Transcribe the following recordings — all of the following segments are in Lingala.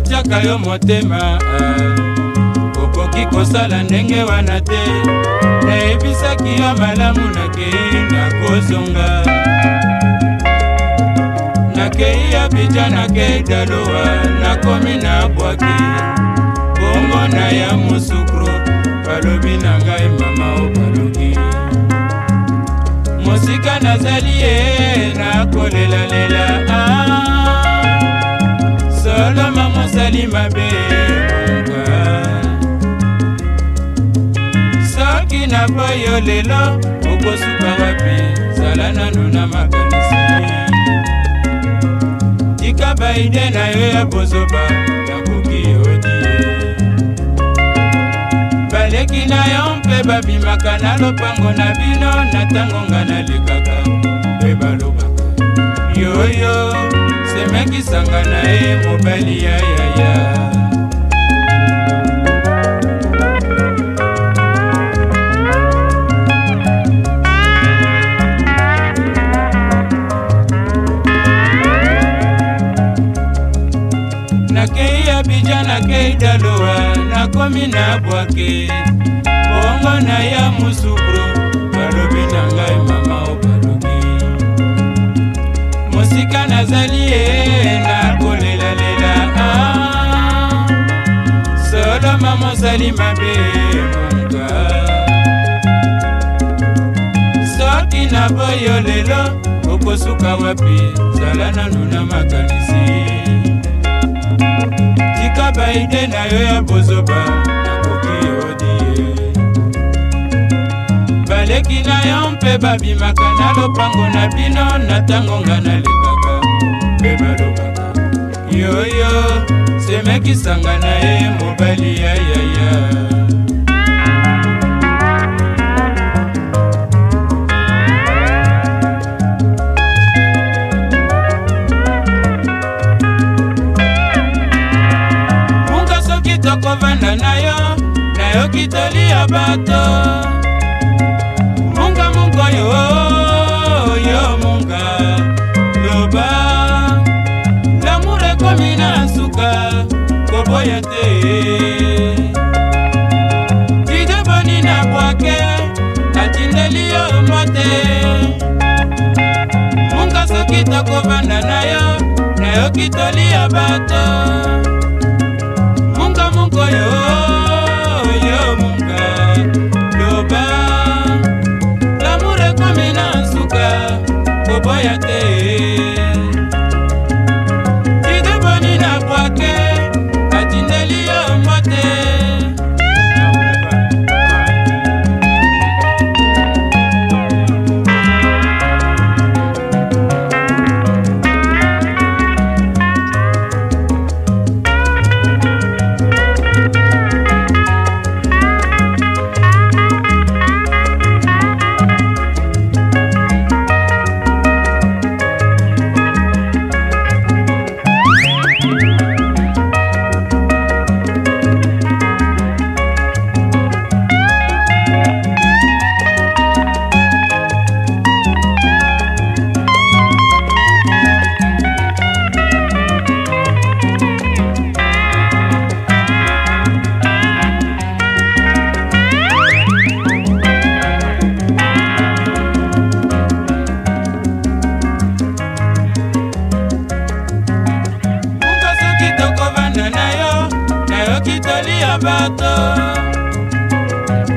natiaka yo motema eh. okoki kosala ndenge wana te nayebisaki yo malamu nakei nakozonga nakei abidja nakei dalowa nakomi na bwaki bongo na ya mosukro balobi na ngai mama obaloki mosika nazali ye nakole lalela ah, solomon ezali mabe soki na boyo lelo okosuka wapi zala nanu na makanisi tika baide na yo ya bozoba nakoki odie baleki na yo mpe babimaka na lopango na bino na ntango nga nalekaka mpe balobaka yoyo yo. asemengisanga na ye mobali ya yaya nakei abija nakei daloa nakomi na bwake bongo na ya musukru esika nazali ye nakolelalela soloma mosali mabe monga soki naboyo lelo okosuka wapi zala nanu na makanisi tika baide na yo ya bozoba naleki na yo mpe babimaka na lopango na bino na ntango nga nalekaka mpe balobaka yoyo semekisanga na ye mobali yayaya bunga soki tokovanda na yo nayoki tolia bato dideboni na bwake natindeli yo mote munga soki tokovanda na yo nayoki tolia bato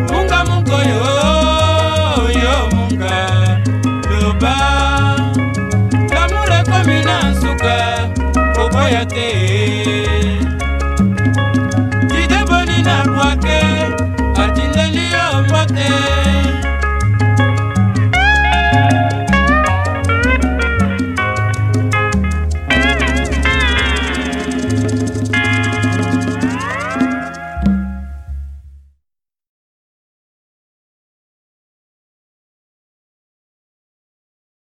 munga mungo yo yo munga loba lamula ekomi na nsuka koboya te